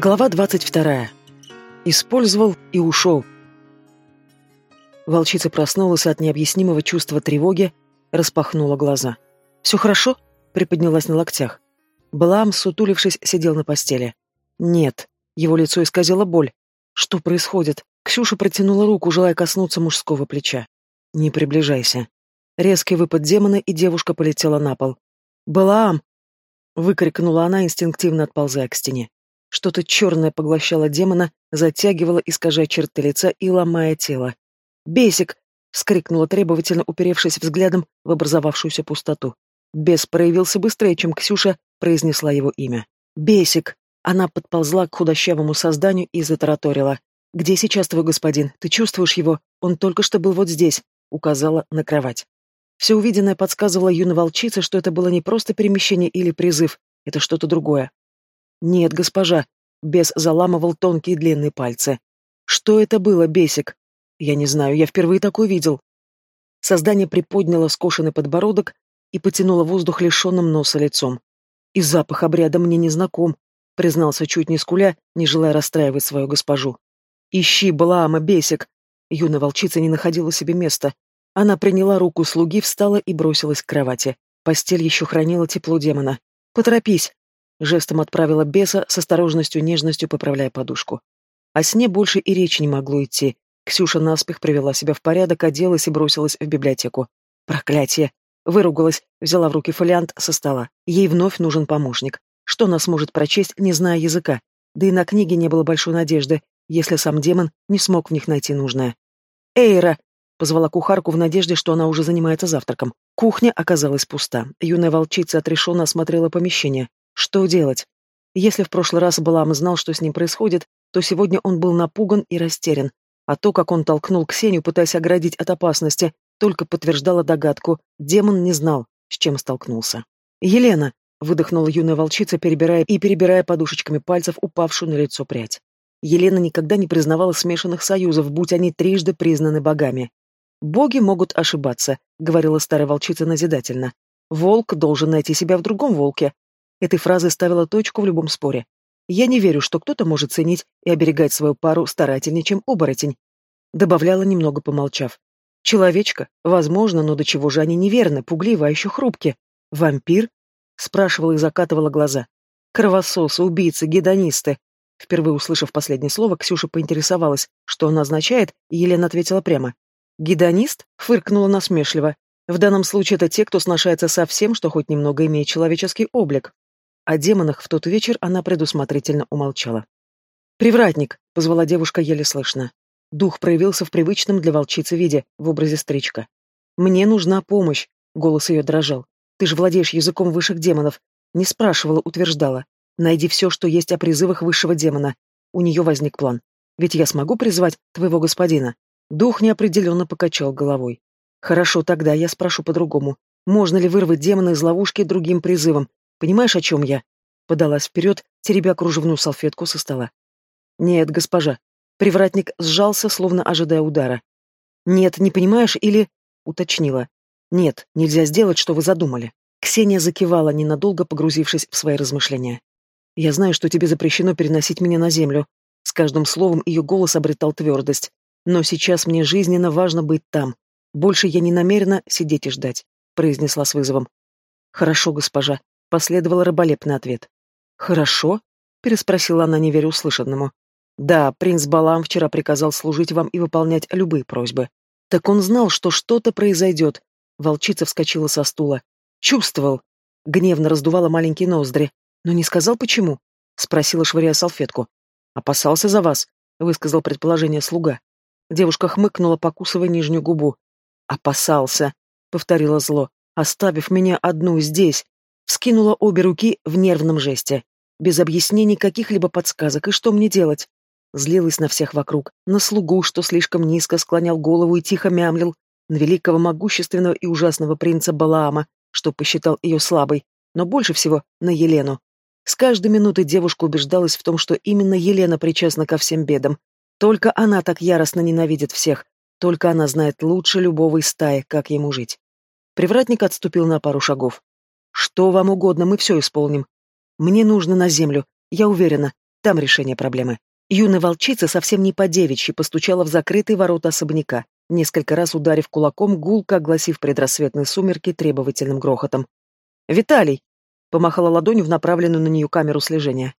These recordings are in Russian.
Глава 22. Использовал и ушел. Волчица проснулась от необъяснимого чувства тревоги, распахнула глаза. «Все хорошо?» — приподнялась на локтях. Блам, сутулившись, сидел на постели. «Нет». Его лицо исказило боль. «Что происходит?» Ксюша протянула руку, желая коснуться мужского плеча. «Не приближайся». Резкий выпад демона, и девушка полетела на пол. «Балаам!» — выкрикнула она, инстинктивно отползая к стене. Что-то черное поглощало демона, затягивало, искажая черты лица и ломая тело. «Бесик!» — вскрикнула требовательно, уперевшись взглядом в образовавшуюся пустоту. Бес проявился быстрее, чем Ксюша произнесла его имя. «Бесик!» Она подползла к худощавому созданию и затараторила. «Где сейчас твой господин? Ты чувствуешь его? Он только что был вот здесь», — указала на кровать. Все увиденное подсказывало юной волчице, что это было не просто перемещение или призыв, это что-то другое. «Нет, госпожа», — бес заламывал тонкие длинные пальцы. «Что это было, бесик?» «Я не знаю, я впервые такое видел». Создание приподняло скошенный подбородок и потянуло воздух лишенным носа лицом. «И запах обряда мне не знаком», — признался чуть не скуля, не желая расстраивать свою госпожу. «Ищи, Балаама, бесик!» Юная волчица не находила себе места. Она приняла руку слуги, встала и бросилась к кровати. Постель еще хранила тепло демона. «Поторопись!» Жестом отправила беса, с осторожностью, нежностью поправляя подушку. О сне больше и речи не могло идти. Ксюша наспех привела себя в порядок, оделась и бросилась в библиотеку. Проклятие! Выругалась, взяла в руки фолиант со стола. Ей вновь нужен помощник. Что она сможет прочесть, не зная языка? Да и на книге не было большой надежды, если сам демон не смог в них найти нужное. «Эйра!» — позвала кухарку в надежде, что она уже занимается завтраком. Кухня оказалась пуста. Юная волчица отрешенно осмотрела помещение. Что делать? Если в прошлый раз Балам знал, что с ним происходит, то сегодня он был напуган и растерян, а то, как он толкнул Ксению, пытаясь оградить от опасности, только подтверждало догадку, демон не знал, с чем столкнулся. «Елена!» — выдохнула юная волчица, перебирая и перебирая подушечками пальцев упавшую на лицо прядь. Елена никогда не признавала смешанных союзов, будь они трижды признаны богами. «Боги могут ошибаться», — говорила старая волчица назидательно. «Волк должен найти себя в другом волке, Этой фразой ставила точку в любом споре. Я не верю, что кто-то может ценить и оберегать свою пару старательнее, чем оборотень. Добавляла, немного помолчав. Человечка? Возможно, но до чего же они неверны, пугливы, а еще хрупки. Вампир? Спрашивала и закатывала глаза. Кровососы, убийцы, гедонисты. Впервые услышав последнее слово, Ксюша поинтересовалась, что оно означает, и Елена ответила прямо. «Гедонист?» — фыркнула насмешливо. «В данном случае это те, кто сношается со всем, что хоть немного имеет человеческий облик. О демонах в тот вечер она предусмотрительно умолчала. «Привратник!» — позвала девушка еле слышно. Дух проявился в привычном для волчицы виде, в образе стричка. «Мне нужна помощь!» — голос ее дрожал. «Ты же владеешь языком высших демонов!» Не спрашивала, утверждала. «Найди все, что есть о призывах высшего демона». У нее возник план. «Ведь я смогу призвать твоего господина?» Дух неопределенно покачал головой. «Хорошо, тогда я спрошу по-другому. Можно ли вырвать демона из ловушки другим призывом, Понимаешь, о чем я?» Подалась вперед, теребя кружевную салфетку со стола. «Нет, госпожа». Привратник сжался, словно ожидая удара. «Нет, не понимаешь или...» — уточнила. «Нет, нельзя сделать, что вы задумали». Ксения закивала, ненадолго погрузившись в свои размышления. «Я знаю, что тебе запрещено переносить меня на землю». С каждым словом ее голос обретал твердость. «Но сейчас мне жизненно важно быть там. Больше я не намерена сидеть и ждать», — произнесла с вызовом. «Хорошо, госпожа», Последовал раболепный ответ. «Хорошо?» — переспросила она, не веря услышанному. «Да, принц Балам вчера приказал служить вам и выполнять любые просьбы. Так он знал, что что-то произойдет». Волчица вскочила со стула. «Чувствовал». Гневно раздувала маленькие ноздри. «Но не сказал, почему?» — спросила, швыряя салфетку. «Опасался за вас», — высказал предположение слуга. Девушка хмыкнула, покусывая нижнюю губу. «Опасался», — повторила зло, оставив меня одну здесь, Вскинула обе руки в нервном жесте. Без объяснений каких-либо подсказок, и что мне делать? Злилась на всех вокруг, на слугу, что слишком низко склонял голову и тихо мямлил, на великого могущественного и ужасного принца Балаама, что посчитал ее слабой, но больше всего на Елену. С каждой минутой девушка убеждалась в том, что именно Елена причастна ко всем бедам. Только она так яростно ненавидит всех, только она знает лучше любого из стаи, как ему жить. Привратник отступил на пару шагов. Что вам угодно, мы все исполним. Мне нужно на землю, я уверена. Там решение проблемы. Юная волчица совсем не по-девичьи постучала в закрытые ворота особняка, несколько раз ударив кулаком, гулко огласив предрассветные сумерки требовательным грохотом. «Виталий!» — помахала ладонью в направленную на нее камеру слежения.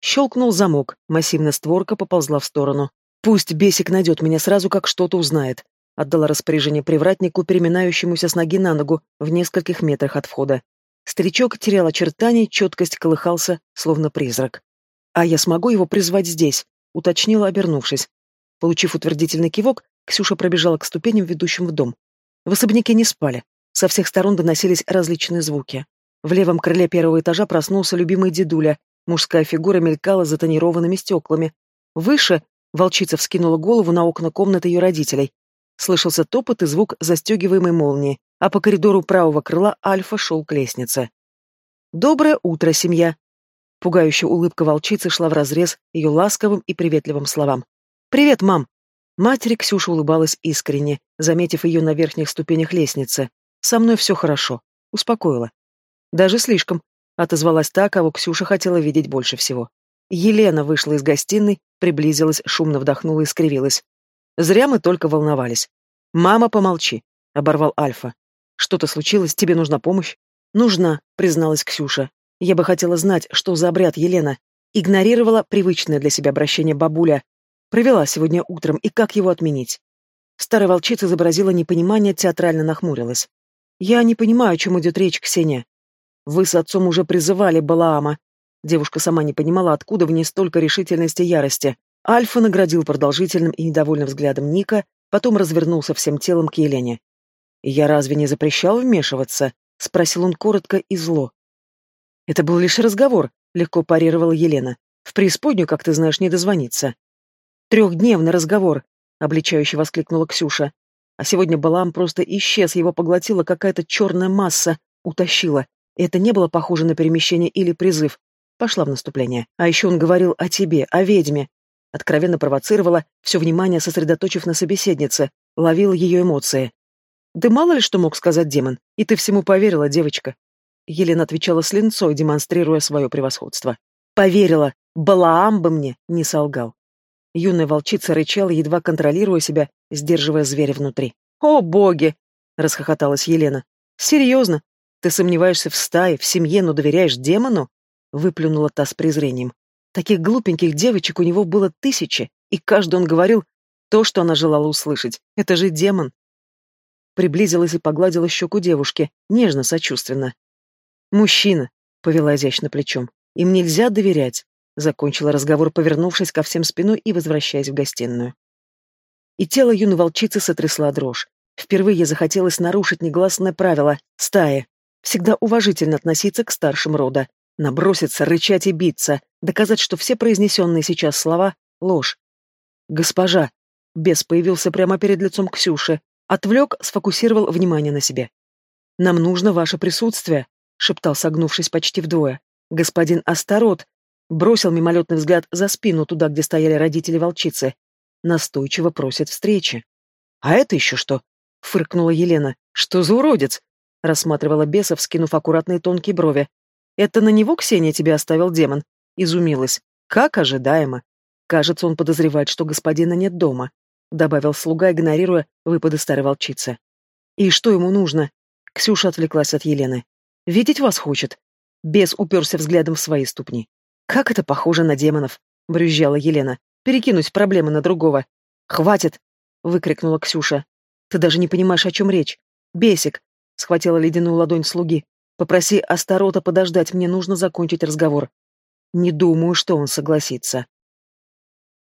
Щелкнул замок, массивная створка поползла в сторону. «Пусть бесик найдет меня сразу, как что-то узнает», — отдала распоряжение привратнику, переминающемуся с ноги на ногу в нескольких метрах от входа. Старичок терял очертания, четкость колыхался, словно призрак. «А я смогу его призвать здесь?» — уточнила, обернувшись. Получив утвердительный кивок, Ксюша пробежала к ступеням, ведущим в дом. В особняке не спали. Со всех сторон доносились различные звуки. В левом крыле первого этажа проснулся любимый дедуля. Мужская фигура мелькала за тонированными стеклами. Выше волчица вскинула голову на окна комнаты ее родителей. Слышался топот и звук застегиваемой молнии, а по коридору правого крыла Альфа шел к лестнице. «Доброе утро, семья!» Пугающая улыбка волчицы шла вразрез ее ласковым и приветливым словам. «Привет, мам!» Матери Ксюша улыбалась искренне, заметив ее на верхних ступенях лестницы. «Со мной все хорошо», — успокоила. «Даже слишком», — отозвалась та, кого Ксюша хотела видеть больше всего. Елена вышла из гостиной, приблизилась, шумно вдохнула и скривилась. «Зря мы только волновались». «Мама, помолчи», — оборвал Альфа. «Что-то случилось? Тебе нужна помощь?» «Нужна», — призналась Ксюша. «Я бы хотела знать, что за обряд Елена». Игнорировала привычное для себя обращение бабуля, Провела сегодня утром, и как его отменить? Старая волчица изобразила непонимание, театрально нахмурилась. «Я не понимаю, о чем идет речь, Ксения. Вы с отцом уже призывали Балаама». Девушка сама не понимала, откуда в ней столько решительности и ярости. Альфа наградил продолжительным и недовольным взглядом Ника, потом развернулся всем телом к Елене. «Я разве не запрещал вмешиваться?» — спросил он коротко и зло. «Это был лишь разговор», — легко парировала Елена. «В преисподнюю, как ты знаешь, не дозвониться». Трехдневный разговор, обличающе воскликнула Ксюша. А сегодня Балам просто исчез, его поглотила какая-то черная масса, утащила. И это не было похоже на перемещение или призыв. Пошла в наступление. А еще он говорил о тебе, о ведьме. Откровенно провоцировала, все внимание сосредоточив на собеседнице, ловила ее эмоции. «Да мало ли что мог сказать демон, и ты всему поверила, девочка». Елена отвечала с линцой, демонстрируя свое превосходство. «Поверила. Балаам бы мне не солгал». Юная волчица рычала, едва контролируя себя, сдерживая зверя внутри. «О, боги!» — расхохоталась Елена. «Серьезно? Ты сомневаешься в стае, в семье, но доверяешь демону?» — выплюнула та с презрением. Таких глупеньких девочек у него было тысячи, и каждый он говорил то, что она желала услышать. Это же демон. Приблизилась и погладила щеку девушки, нежно, сочувственно. «Мужчина», — повела изящно плечом, — «им нельзя доверять. Закончила разговор, повернувшись ко всем спиной и возвращаясь в гостиную. И тело юной волчицы сотрясла дрожь. Впервые захотелось нарушить негласное правило стаи. Всегда уважительно относиться к старшим рода. Наброситься, рычать и биться. Доказать, что все произнесенные сейчас слова — ложь. «Госпожа!» Бес появился прямо перед лицом Ксюши. Отвлек, сфокусировал внимание на себе. «Нам нужно ваше присутствие», — шептал, согнувшись почти вдвое. «Господин Астарот, Бросил мимолетный взгляд за спину туда, где стояли родители волчицы. Настойчиво просит встречи. «А это еще что?» — фыркнула Елена. «Что за уродец?» — рассматривала бесов, скинув аккуратные тонкие брови. «Это на него Ксения тебя оставил демон?» — изумилась. «Как ожидаемо. Кажется, он подозревает, что господина нет дома», — добавил слуга, игнорируя выпады старой волчицы. «И что ему нужно?» Ксюша отвлеклась от Елены. «Видеть вас хочет». Бес уперся взглядом в свои ступни. «Как это похоже на демонов!» — брюзжала Елена. «Перекинуть проблемы на другого!» «Хватит!» — выкрикнула Ксюша. «Ты даже не понимаешь, о чем речь. Бесик!» — схватила ледяную ладонь слуги. «Попроси Астарота подождать, мне нужно закончить разговор». «Не думаю, что он согласится».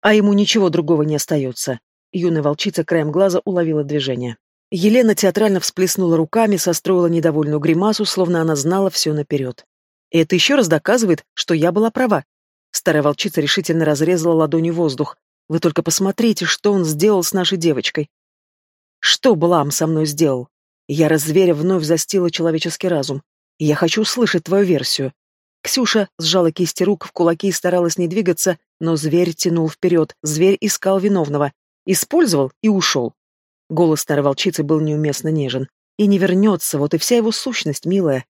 А ему ничего другого не остается. Юная волчица краем глаза уловила движение. Елена театрально всплеснула руками, состроила недовольную гримасу, словно она знала все наперед. Это еще раз доказывает, что я была права. Старая волчица решительно разрезала ладонью воздух. Вы только посмотрите, что он сделал с нашей девочкой. Что Блам со мной сделал? Я зверя вновь застила человеческий разум. Я хочу услышать твою версию. Ксюша сжала кисти рук в кулаки и старалась не двигаться, но зверь тянул вперед, зверь искал виновного. Использовал и ушел. Голос старой волчицы был неуместно нежен. И не вернется, вот и вся его сущность, милая.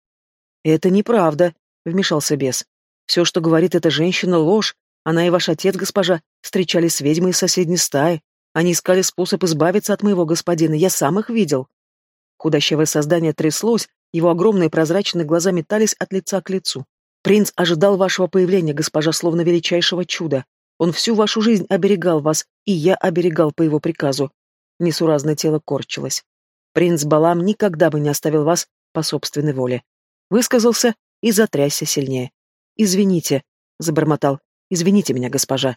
Это неправда, вмешался бес. Все, что говорит эта женщина, ложь. Она и ваш отец, госпожа, встречались с ведьмой из соседней стаи. Они искали способ избавиться от моего господина, я сам их видел. Худощавое создание тряслось, его огромные прозрачные глаза метались от лица к лицу. Принц ожидал вашего появления, госпожа, словно величайшего чуда. Он всю вашу жизнь оберегал вас, и я оберегал по его приказу. Несуразное тело корчилось. Принц Балам никогда бы не оставил вас по собственной воле. Высказался и затрясся сильнее. «Извините», — забормотал, — «извините меня, госпожа».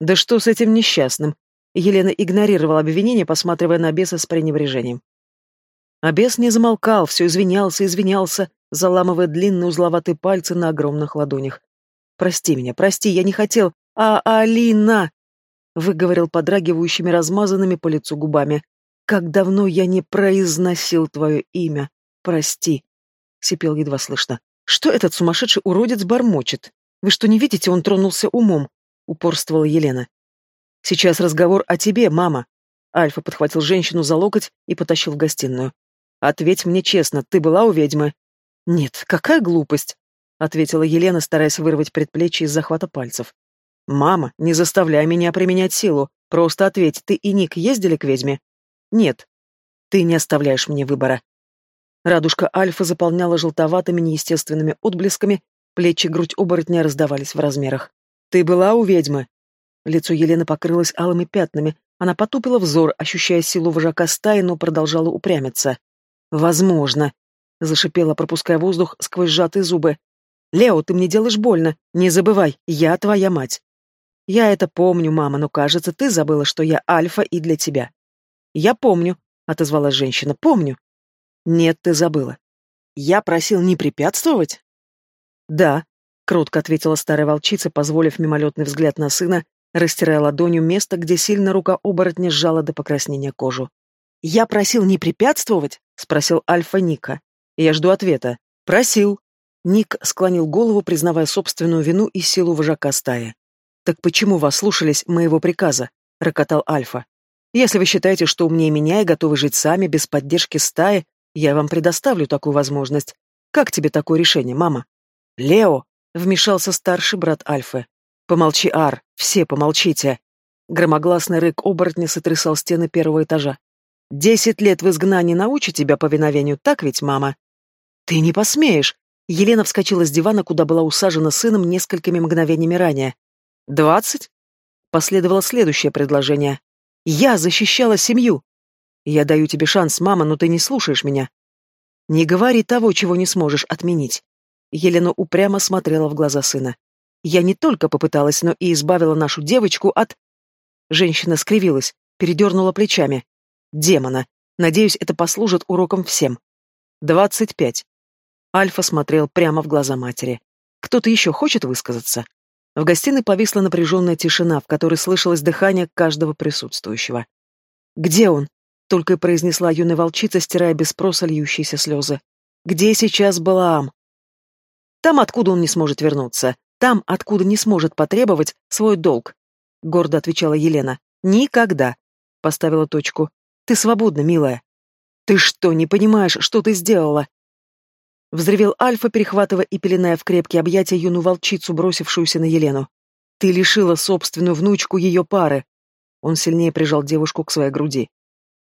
«Да что с этим несчастным?» Елена игнорировала обвинение, посматривая на беса с пренебрежением. А не замолкал, все извинялся, извинялся, заламывая длинные узловатые пальцы на огромных ладонях. «Прости меня, прости, я не хотел. А, Алина!» — выговорил подрагивающими размазанными по лицу губами. «Как давно я не произносил твое имя. Прости!» — сипел едва слышно. «Что этот сумасшедший уродец бормочет? Вы что, не видите, он тронулся умом?» — упорствовала Елена. «Сейчас разговор о тебе, мама!» Альфа подхватил женщину за локоть и потащил в гостиную. «Ответь мне честно, ты была у ведьмы?» «Нет, какая глупость!» — ответила Елена, стараясь вырвать предплечье из захвата пальцев. «Мама, не заставляй меня применять силу. Просто ответь, ты и Ник ездили к ведьме?» «Нет». «Ты не оставляешь мне выбора». Радужка Альфа заполняла желтоватыми неестественными отблесками, плечи и грудь оборотня раздавались в размерах. «Ты была у ведьмы?» Лицо Елены покрылось алыми пятнами. Она потупила взор, ощущая силу вожака стаи, но продолжала упрямиться. «Возможно», — зашипела, пропуская воздух сквозь сжатые зубы. «Лео, ты мне делаешь больно. Не забывай, я твоя мать». «Я это помню, мама, но, кажется, ты забыла, что я альфа и для тебя». «Я помню», — отозвалась женщина, — «помню». «Нет, ты забыла». «Я просил не препятствовать?» «Да», — кротко ответила старая волчица, позволив мимолетный взгляд на сына, растирая ладонью место, где сильно рука оборотня сжала до покраснения кожу. «Я просил не препятствовать?» — спросил Альфа Ника. «Я жду ответа». «Просил». Ник склонил голову, признавая собственную вину и силу вожака стаи. «Так почему вас слушались моего приказа?» — рокотал Альфа. «Если вы считаете, что умнее меня и готовы жить сами, без поддержки стаи, я вам предоставлю такую возможность. Как тебе такое решение, мама?» «Лео!» — вмешался старший брат Альфы. «Помолчи, Ар, все помолчите!» Громогласный рык оборотня сотрясал стены первого этажа. «Десять лет в изгнании научат тебя повиновению, так ведь, мама?» «Ты не посмеешь!» Елена вскочила с дивана, куда была усажена сыном несколькими мгновениями ранее. «Двадцать?» Последовало следующее предложение. «Я защищала семью!» «Я даю тебе шанс, мама, но ты не слушаешь меня». «Не говори того, чего не сможешь отменить». Елена упрямо смотрела в глаза сына. «Я не только попыталась, но и избавила нашу девочку от...» Женщина скривилась, передернула плечами. «Демона. Надеюсь, это послужит уроком всем». «Двадцать пять». Альфа смотрел прямо в глаза матери. «Кто-то еще хочет высказаться?» В гостиной повисла напряженная тишина, в которой слышалось дыхание каждого присутствующего. «Где он?» — только и произнесла юная волчица, стирая без спроса льющиеся слезы. «Где сейчас Балаам?» «Там, откуда он не сможет вернуться. Там, откуда не сможет потребовать свой долг», — гордо отвечала Елена. «Никогда», — поставила точку. «Ты свободна, милая». «Ты что, не понимаешь, что ты сделала?» Взревел Альфа, перехватывая и пеленая в крепкие объятия юную волчицу, бросившуюся на Елену. «Ты лишила собственную внучку ее пары!» Он сильнее прижал девушку к своей груди.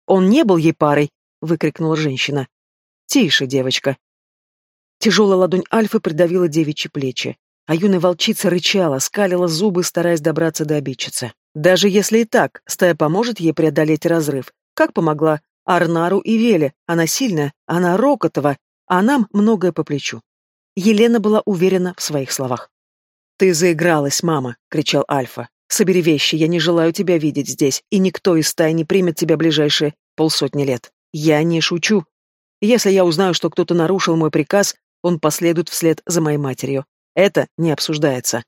«Он не был ей парой!» — выкрикнула женщина. «Тише, девочка!» Тяжелая ладонь Альфы придавила девичьи плечи, а юная волчица рычала, скалила зубы, стараясь добраться до обидчицы. Даже если и так, стая поможет ей преодолеть разрыв. Как помогла Арнару и Веле, она сильная, она Рокотова, а нам многое по плечу. Елена была уверена в своих словах. «Ты заигралась, мама!» — кричал Альфа. «Собери вещи, я не желаю тебя видеть здесь, и никто из стаи не примет тебя ближайшие полсотни лет. Я не шучу. Если я узнаю, что кто-то нарушил мой приказ, он последует вслед за моей матерью. Это не обсуждается».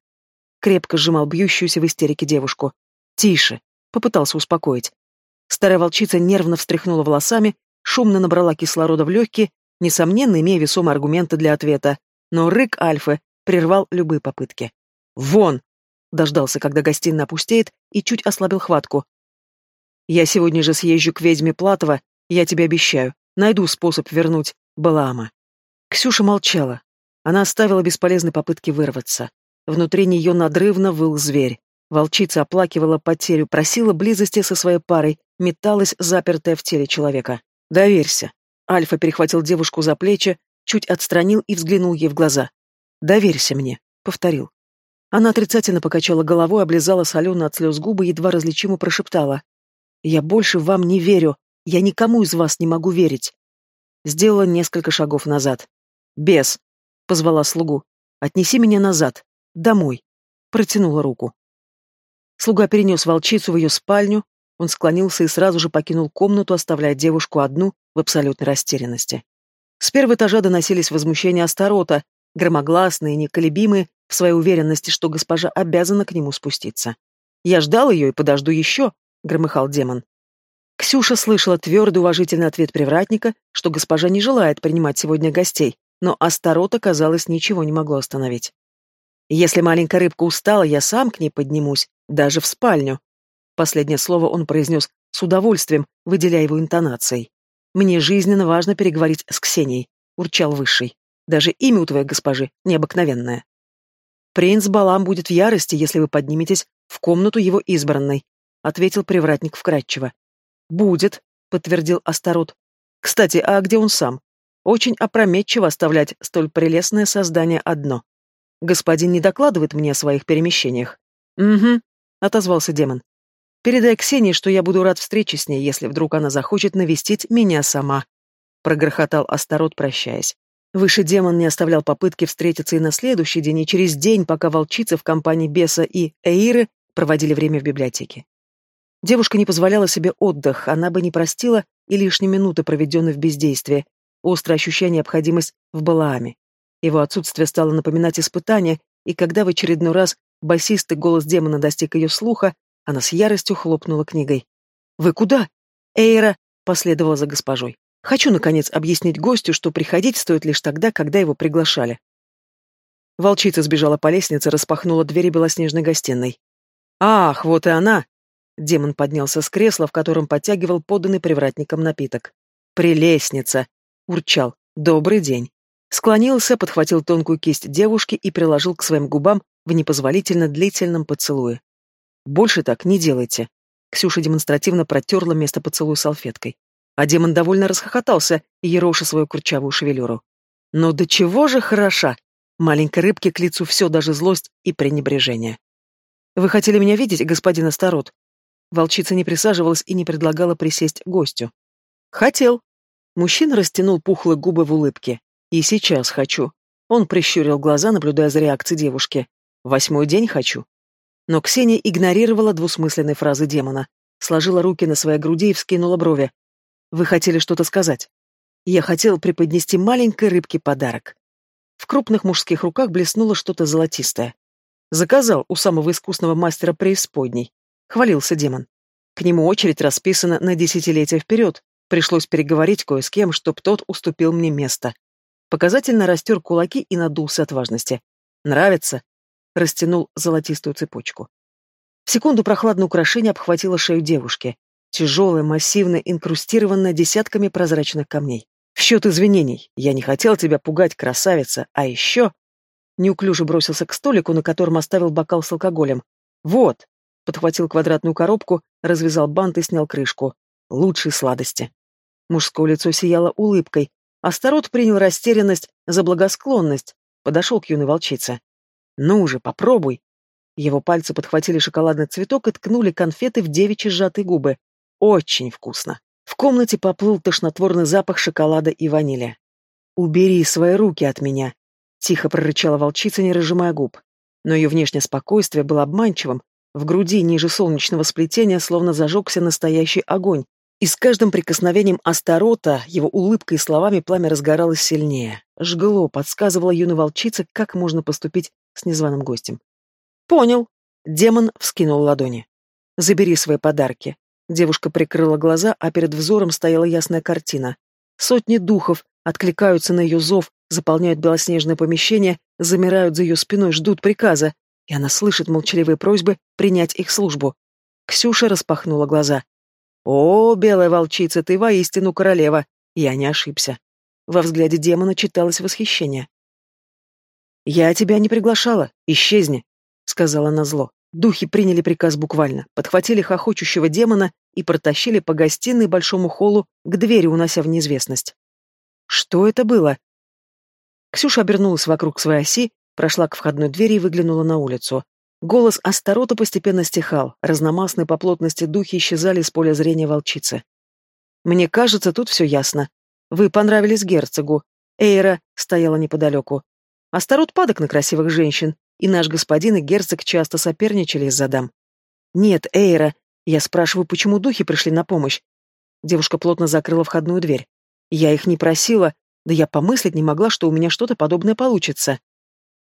Крепко сжимал бьющуюся в истерике девушку. «Тише!» — попытался успокоить. Старая волчица нервно встряхнула волосами, шумно набрала кислорода в легкие несомненно, имея весомые аргументы для ответа, но рык Альфы прервал любые попытки. «Вон!» — дождался, когда гостиная опустеет, и чуть ослабил хватку. «Я сегодня же съезжу к ведьме Платова, я тебе обещаю, найду способ вернуть Балаама». Ксюша молчала. Она оставила бесполезные попытки вырваться. Внутри нее надрывно выл зверь. Волчица оплакивала потерю, просила близости со своей парой, металась, запертая в теле человека. «Доверься». Альфа перехватил девушку за плечи, чуть отстранил и взглянул ей в глаза. «Доверься мне», — повторил. Она отрицательно покачала головой, облизала солено от слез губы, едва различимо прошептала. «Я больше вам не верю. Я никому из вас не могу верить». Сделала несколько шагов назад. «Бес», — позвала слугу. «Отнеси меня назад. Домой». Протянула руку. Слуга перенес волчицу в ее спальню, он склонился и сразу же покинул комнату, оставляя девушку одну в абсолютной растерянности. С первого этажа доносились возмущения Астарота, громогласные, неколебимые, в своей уверенности, что госпожа обязана к нему спуститься. «Я ждал ее и подожду еще», — громыхал демон. Ксюша слышала твердый уважительный ответ привратника, что госпожа не желает принимать сегодня гостей, но Астарота, казалось, ничего не могло остановить. «Если маленькая рыбка устала, я сам к ней поднимусь, даже в спальню». Последнее слово он произнес с удовольствием, выделяя его интонацией. «Мне жизненно важно переговорить с Ксенией», — урчал Высший. «Даже имя у твоей госпожи необыкновенное». «Принц Балам будет в ярости, если вы подниметесь в комнату его избранной», — ответил привратник вкратчиво. «Будет», — подтвердил Астарот. «Кстати, а где он сам? Очень опрометчиво оставлять столь прелестное создание одно. Господин не докладывает мне о своих перемещениях». «Угу», — отозвался демон. «Передай Ксении, что я буду рад встрече с ней, если вдруг она захочет навестить меня сама», — прогрохотал Астарот, прощаясь. Выше демон не оставлял попытки встретиться и на следующий день, и через день, пока волчица в компании Беса и Эиры проводили время в библиотеке. Девушка не позволяла себе отдых, она бы не простила и лишние минуты, проведенные в бездействии, остро ощущая необходимость в Балааме. Его отсутствие стало напоминать испытание, и когда в очередной раз басистый голос демона достиг ее слуха, она с яростью хлопнула книгой. «Вы куда?» Эйра последовала за госпожой. Хочу, наконец, объяснить гостю, что приходить стоит лишь тогда, когда его приглашали. Волчица сбежала по лестнице, распахнула двери белоснежной гостиной. «Ах, вот и она!» Демон поднялся с кресла, в котором подтягивал поданный привратником напиток. «Прелестница!» — урчал. «Добрый день!» Склонился, подхватил тонкую кисть девушки и приложил к своим губам в непозволительно длительном поцелуе. «Больше так не делайте!» Ксюша демонстративно протерла место поцелуя салфеткой. А демон довольно расхохотался, ероша свою курчавую шевелюру. Но до чего же хороша! Маленькой рыбке к лицу все, даже злость и пренебрежение. «Вы хотели меня видеть, господин Астарот?» Волчица не присаживалась и не предлагала присесть гостю. «Хотел». Мужчина растянул пухлые губы в улыбке. «И сейчас хочу». Он прищурил глаза, наблюдая за реакцией девушки. «Восьмой день хочу». Но Ксения игнорировала двусмысленные фразы демона, сложила руки на своей груди и вскинула брови. Вы хотели что-то сказать? Я хотел преподнести маленькой рыбке подарок. В крупных мужских руках блеснуло что-то золотистое. Заказал у самого искусного мастера преисподней. Хвалился демон. К нему очередь расписана на десятилетия вперед. Пришлось переговорить кое с кем, чтоб тот уступил мне место. Показательно растер кулаки и надулся от важности. «Нравится?» Растянул золотистую цепочку. В секунду прохладное украшение обхватило шею девушки. Тяжелая, массивная, инкрустированная десятками прозрачных камней. В счет извинений. Я не хотел тебя пугать, красавица. А еще... Неуклюже бросился к столику, на котором оставил бокал с алкоголем. Вот. Подхватил квадратную коробку, развязал бант и снял крышку. Лучшие сладости. Мужское лицо сияло улыбкой. Астарот принял растерянность за благосклонность. Подошел к юной волчице. «Ну же, попробуй!» Его пальцы подхватили шоколадный цветок и ткнули конфеты в девичьи сжатые губы. Очень вкусно. В комнате поплыл тошнотворный запах шоколада и ванили. «Убери свои руки от меня», — тихо прорычала волчица, не разжимая губ. Но ее внешнее спокойствие было обманчивым. В груди ниже солнечного сплетения словно зажегся настоящий огонь. И с каждым прикосновением Астарота, его улыбкой и словами пламя разгоралось сильнее. Жгло, подсказывала юной волчице, как можно поступить с незваным гостем. «Понял». Демон вскинул ладони. «Забери свои подарки. Девушка прикрыла глаза, а перед взором стояла ясная картина. Сотни духов откликаются на ее зов, заполняют белоснежное помещение, замирают за ее спиной, ждут приказа, и она слышит молчаливые просьбы принять их службу. Ксюша распахнула глаза. «О, белая волчица, ты воистину королева!» Я не ошибся. Во взгляде демона читалось восхищение. «Я тебя не приглашала. Исчезни», — сказала она зло. Духи приняли приказ буквально, подхватили хохочущего демона и протащили по гостиной большому холлу к двери, унося в неизвестность. «Что это было?» Ксюша обернулась вокруг своей оси, прошла к входной двери и выглянула на улицу. Голос Астарота постепенно стихал, разномастные по плотности духи исчезали из поля зрения волчицы. «Мне кажется, тут все ясно. Вы понравились герцогу. Эйра стояла неподалеку. Астарот падок на красивых женщин, и наш господин и герцог часто соперничали из-за дам. Нет, Эйра, я спрашиваю, почему духи пришли на помощь? Девушка плотно закрыла входную дверь. Я их не просила, да я помыслить не могла, что у меня что-то подобное получится.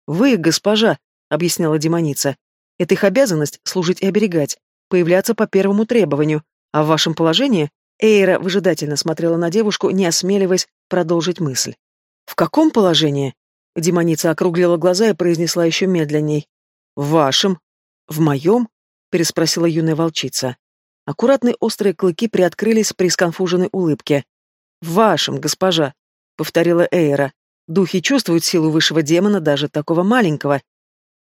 Вы, госпожа, объясняла демоница, это их обязанность служить и оберегать, появляться по первому требованию, а в вашем положении Эйра выжидательно смотрела на девушку, не осмеливаясь продолжить мысль. «В каком положении?» Демоница округлила глаза и произнесла еще медленней. «В вашем?» «В моем?» — переспросила юная волчица. Аккуратные острые клыки приоткрылись при сконфуженной улыбке. «В вашем, госпожа», — повторила Эйра. «Духи чувствуют силу высшего демона, даже такого маленького».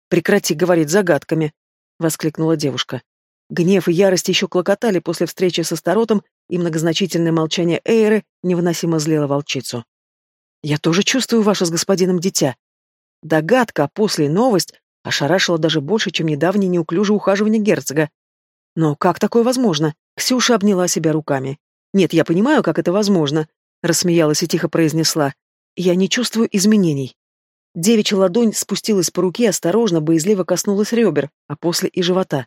«Прекрати говорить загадками», — воскликнула девушка. Гнев и ярость еще клокотали после встречи со Старотом, и многозначительное молчание Эйры невыносимо злило волчицу. «Я тоже чувствую ваше с господином дитя». Догадка, а после новость ошарашила даже больше, чем недавнее неуклюжее ухаживание герцога. «Но как такое возможно?» Ксюша обняла себя руками. «Нет, я понимаю, как это возможно», — рассмеялась и тихо произнесла. «Я не чувствую изменений». Девичья ладонь спустилась по руке, осторожно, боязливо коснулась ребер, а после и живота.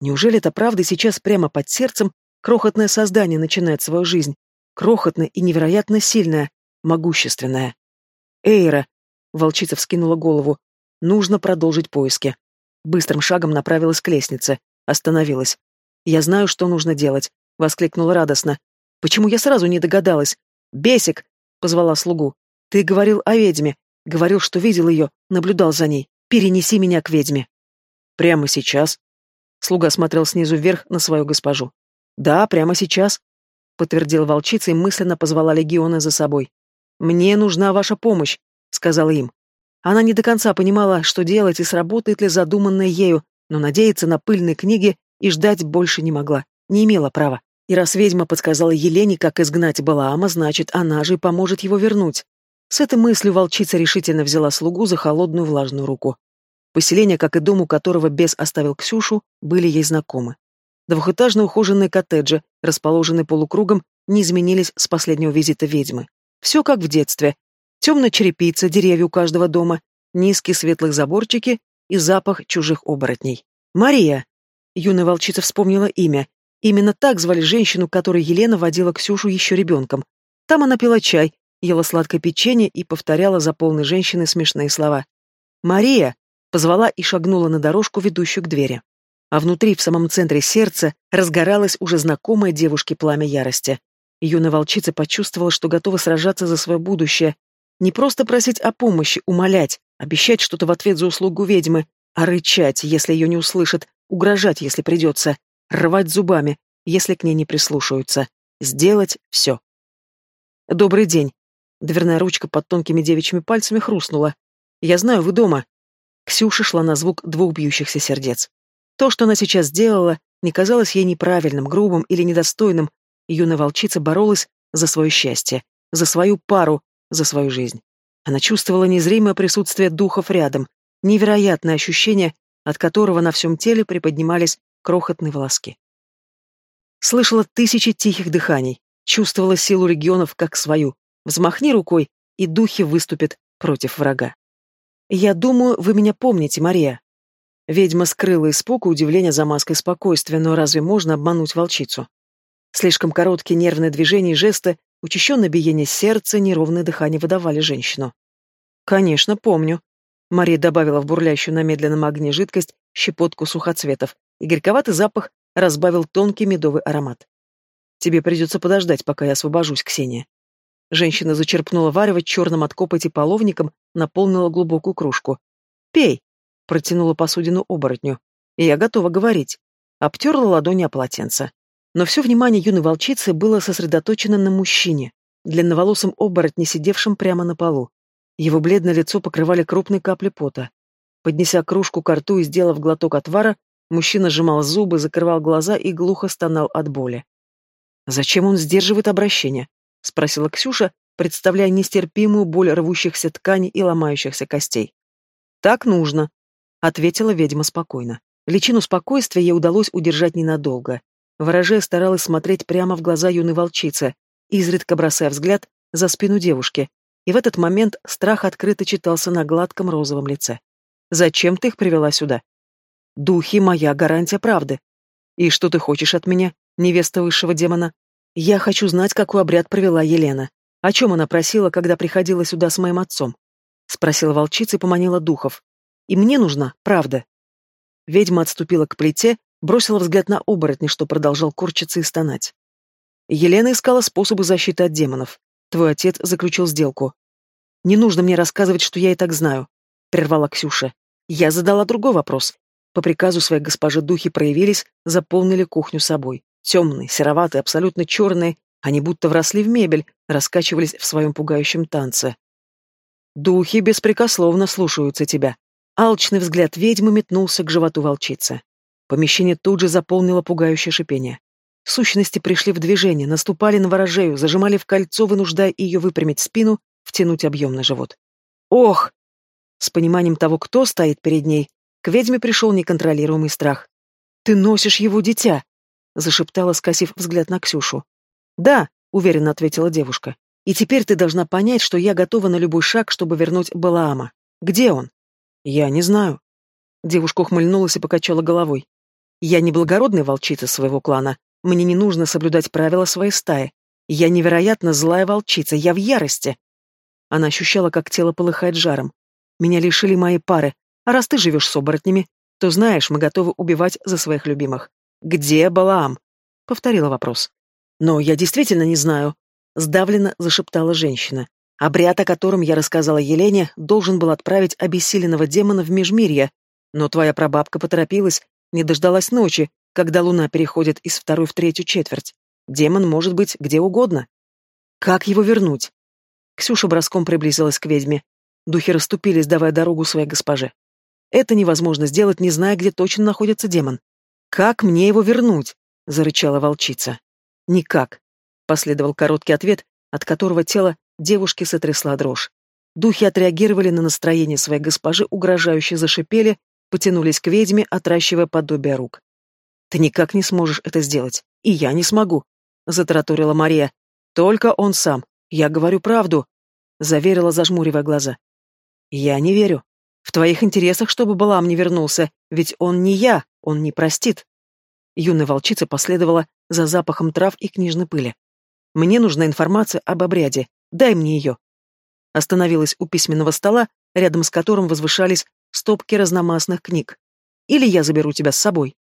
Неужели это правда сейчас прямо под сердцем крохотное создание начинает свою жизнь? Крохотное и невероятно сильное, могущественное. «Эйра!» — волчица вскинула голову. «Нужно продолжить поиски». Быстрым шагом направилась к лестнице. Остановилась. «Я знаю, что нужно делать», — воскликнула радостно. «Почему я сразу не догадалась?» «Бесик!» — позвала слугу. «Ты говорил о ведьме. Говорил, что видел ее, наблюдал за ней. Перенеси меня к ведьме». «Прямо сейчас?» Слуга смотрел снизу вверх на свою госпожу. «Да, прямо сейчас», — подтвердила волчица и мысленно позвала легиона за собой. «Мне нужна ваша помощь», — сказала им. Она не до конца понимала, что делать и сработает ли задуманное ею, но надеяться на пыльные книги и ждать больше не могла, не имела права. И раз ведьма подсказала Елене, как изгнать Балаама, значит, она же и поможет его вернуть. С этой мыслью волчица решительно взяла слугу за холодную влажную руку. Поселение, как и дом, у которого бес оставил Ксюшу, были ей знакомы. Двухэтажные ухоженные коттеджи, расположенные полукругом, не изменились с последнего визита ведьмы. Все как в детстве. Темная черепица, деревья у каждого дома, низкие светлые заборчики и запах чужих оборотней. Мария. Юная волчица вспомнила имя. Именно так звали женщину, которой Елена водила Ксюшу еще ребенком. Там она пила чай, ела сладкое печенье и повторяла за полной женщиной смешные слова. «Мария!» позвала и шагнула на дорожку, ведущую к двери. А внутри, в самом центре сердца, разгоралось уже знакомое девушке пламя ярости. Юная волчица почувствовала, что готова сражаться за свое будущее. Не просто просить о помощи, умолять, обещать что-то в ответ за услугу ведьмы, а рычать, если ее не услышат, угрожать, если придется, рвать зубами, если к ней не прислушаются. Сделать все. «Добрый день». Дверная ручка под тонкими девичьими пальцами хрустнула. «Я знаю, вы дома. Ксюша шла на звук двух бьющихся сердец. То, что она сейчас сделала, не казалось ей неправильным, грубым или недостойным. Юная волчица боролась за свое счастье, за свою пару, за свою жизнь. Она чувствовала незримое присутствие духов рядом, невероятное ощущение, от которого на всем теле приподнимались крохотные волоски. Слышала тысячи тихих дыханий, чувствовала силу регионов как свою. Взмахни рукой, и духи выступят против врага. «Я думаю, вы меня помните, Мария». Ведьма скрыла испуг и удивление за маской спокойствия, но разве можно обмануть волчицу? Слишком короткие нервные движения и жесты, учащенное биение сердца, неровное дыхание выдавали женщину. «Конечно, помню». Мария добавила в бурлящую на медленном огне жидкость щепотку сухоцветов, и горьковатый запах разбавил тонкий медовый аромат. «Тебе придется подождать, пока я освобожусь, Ксения». Женщина зачерпнула варево черным от копоти половником, наполнила глубокую кружку. «Пей!» — протянула посудину оборотню. И я готова говорить. Обтерла ладони о полотенце. Но все внимание юной волчицы было сосредоточено на мужчине, длинноволосом оборотне, сидевшем прямо на полу. Его бледное лицо покрывали крупные капли пота. Поднеся кружку к рту и сделав глоток отвара, мужчина сжимал зубы, закрывал глаза и глухо стонал от боли. «Зачем он сдерживает обращение?» — спросила Ксюша, представляя нестерпимую боль рвущихся тканей и ломающихся костей. «Так нужно», — ответила ведьма спокойно. Личину спокойствия ей удалось удержать ненадолго. Ворожея старалась смотреть прямо в глаза юной волчицы, изредка бросая взгляд за спину девушки, и в этот момент страх открыто читался на гладком розовом лице. «Зачем ты их привела сюда?» «Духи — моя гарантия правды. И что ты хочешь от меня, невеста высшего демона?» «Я хочу знать, какой обряд провела Елена. О чем она просила, когда приходила сюда с моим отцом?» Спросила волчица и поманила духов. «И мне нужна правда». Ведьма отступила к плите, бросила взгляд на оборотня, что продолжал корчиться и стонать. Елена искала способы защиты от демонов. Твой отец заключил сделку. Не нужно мне рассказывать, что я и так знаю, прервала Ксюша. Я задала другой вопрос. По приказу своей госпожи духи проявились, заполнили кухню собой. Темные, сероватые, абсолютно черные, они будто вросли в мебель, раскачивались в своем пугающем танце. Духи беспрекословно слушаются тебя. Алчный взгляд ведьмы метнулся к животу волчицы. Помещение тут же заполнило пугающее шипение. Сущности пришли в движение, наступали на ворожею, зажимали в кольцо, вынуждая ее выпрямить спину, втянуть объемный живот. «Ох!» С пониманием того, кто стоит перед ней, к ведьме пришел неконтролируемый страх. «Ты носишь его дитя!» — зашептала, скосив взгляд на Ксюшу. «Да», — уверенно ответила девушка. «И теперь ты должна понять, что я готова на любой шаг, чтобы вернуть Балаама. Где он?» «Я не знаю». Девушка ухмыльнулась и покачала головой. «Я не благородная волчица своего клана, мне не нужно соблюдать правила своей стаи. Я невероятно злая волчица, я в ярости. Она ощущала, как тело полыхает жаром. Меня лишили моей пары, а раз ты живешь с оборотнями, то знаешь, мы готовы убивать за своих любимых. Где Балаам? Повторила вопрос. Но я действительно не знаю. Сдавленно зашептала женщина. Обряд, о котором я рассказала Елене, должен был отправить обессиленного демона в Межмирье, но твоя прабабка поторопилась, не дождалась ночи, когда луна переходит из второй в третью четверть. Демон может быть где угодно. Как его вернуть? Ксюша броском приблизилась к ведьме. Духи расступились, давая дорогу своей госпоже. Это невозможно сделать, не зная, где точно находится демон. «Как мне его вернуть?» — зарычала волчица. «Никак», — последовал короткий ответ, от которого тело девушки сотрясла дрожь. Духи отреагировали на настроение своей госпожи, угрожающе зашипели, потянулись к ведьме, отращивая подобие рук. Ты никак не сможешь это сделать. И я не смогу, затараторила Мария. Только он сам. Я говорю правду, заверила, зажмуривая глаза. Я не верю. В твоих интересах, чтобы Балам не вернулся, ведь он не я, он не простит. Юная волчица последовала за запахом трав и книжной пыли. Мне нужна информация об обряде. Дай мне ее. Остановилась у письменного стола, рядом с которым возвышались стопки разномастных книг. Или я заберу тебя с собой.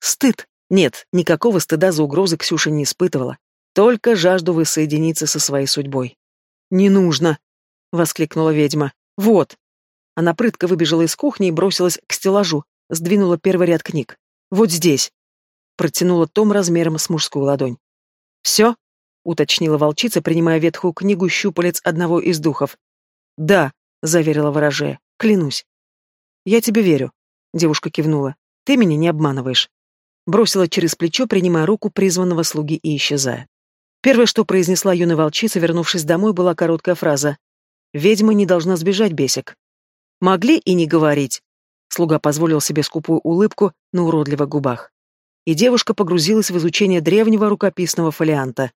Стыд. Нет, никакого стыда за угрозы Ксюша не испытывала. Только жажду воссоединиться со своей судьбой. «Не нужно!» — воскликнула ведьма. «Вот!» Она прытко выбежала из кухни и бросилась к стеллажу, сдвинула первый ряд книг. «Вот здесь!» Протянула том размером с мужскую ладонь. «Все?» — уточнила волчица, принимая ветхую книгу щупалец одного из духов. «Да», — заверила ворожея, — «клянусь». «Я тебе верю», — девушка кивнула. «Ты меня не обманываешь» бросила через плечо, принимая руку призванного слуги и исчезая. Первое, что произнесла юная волчица, вернувшись домой, была короткая фраза. «Ведьма не должна сбежать, бесик». «Могли и не говорить». Слуга позволил себе скупую улыбку на уродливых губах. И девушка погрузилась в изучение древнего рукописного фолианта.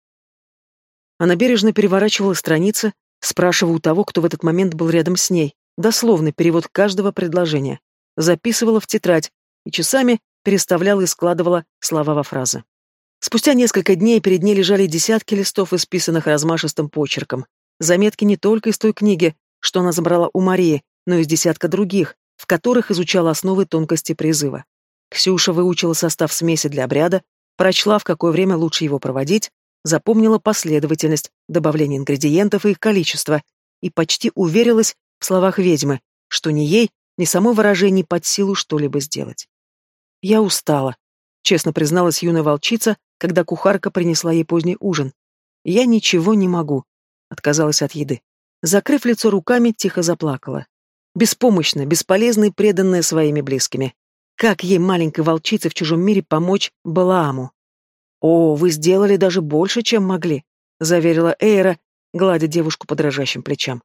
Она бережно переворачивала страницы, спрашивая у того, кто в этот момент был рядом с ней, дословный перевод каждого предложения, записывала в тетрадь и часами переставляла и складывала слова во фразы. Спустя несколько дней перед ней лежали десятки листов, исписанных размашистым почерком. Заметки не только из той книги, что она забрала у Марии, но из десятка других, в которых изучала основы тонкости призыва. Ксюша выучила состав смеси для обряда, прочла, в какое время лучше его проводить, запомнила последовательность добавления ингредиентов и их количество и почти уверилась в словах ведьмы, что ни ей, ни самой выражении под силу что-либо сделать. «Я устала», — честно призналась юная волчица, когда кухарка принесла ей поздний ужин. «Я ничего не могу», — отказалась от еды. Закрыв лицо руками, тихо заплакала. Беспомощно, бесполезно и преданная своими близкими. Как ей, маленькой волчице в чужом мире, помочь Балааму? «О, вы сделали даже больше, чем могли», — заверила Эйра, гладя девушку по дрожащим плечам.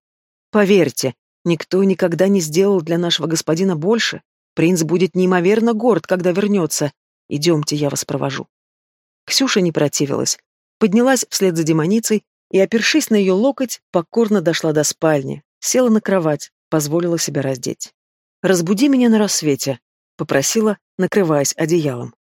«Поверьте, никто никогда не сделал для нашего господина больше. Принц будет неимоверно горд, когда вернется. Идемте, я вас провожу». Ксюша не противилась. Поднялась вслед за демоницей и, опершись на ее локоть, покорно дошла до спальни, села на кровать, позволила себя раздеть. «Разбуди меня на рассвете», — попросила, накрываясь одеялом.